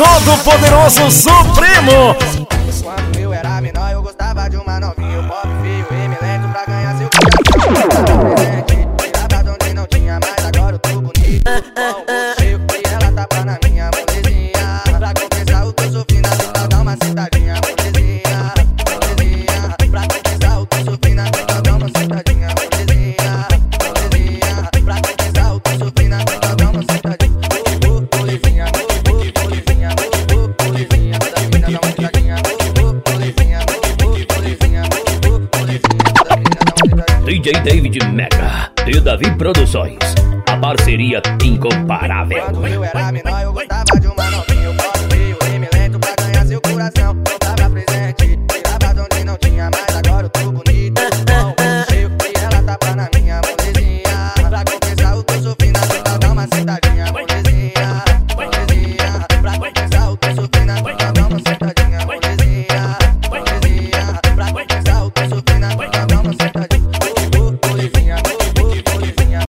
todo poderoso Supremo. DJ David Mega e Davi Produções. A parceria incomparável. Quando eu era menor, eu gostava de uma novinha. Eu posso o M lento pra ganhar seu coração. Eu tava presente, tirava onde não tinha mais. Agora eu tô bonito, bom, cheio. E ela tapa na minha molezinha. Pra compensar o que eu sofri na vida, dá uma sentadinha. Molezinha, molezinha. Pra compensar o que eu sofri na vida, dá uma sentadinha. Molezinha, molezinha. Pra compensar o que eu sofri na vida.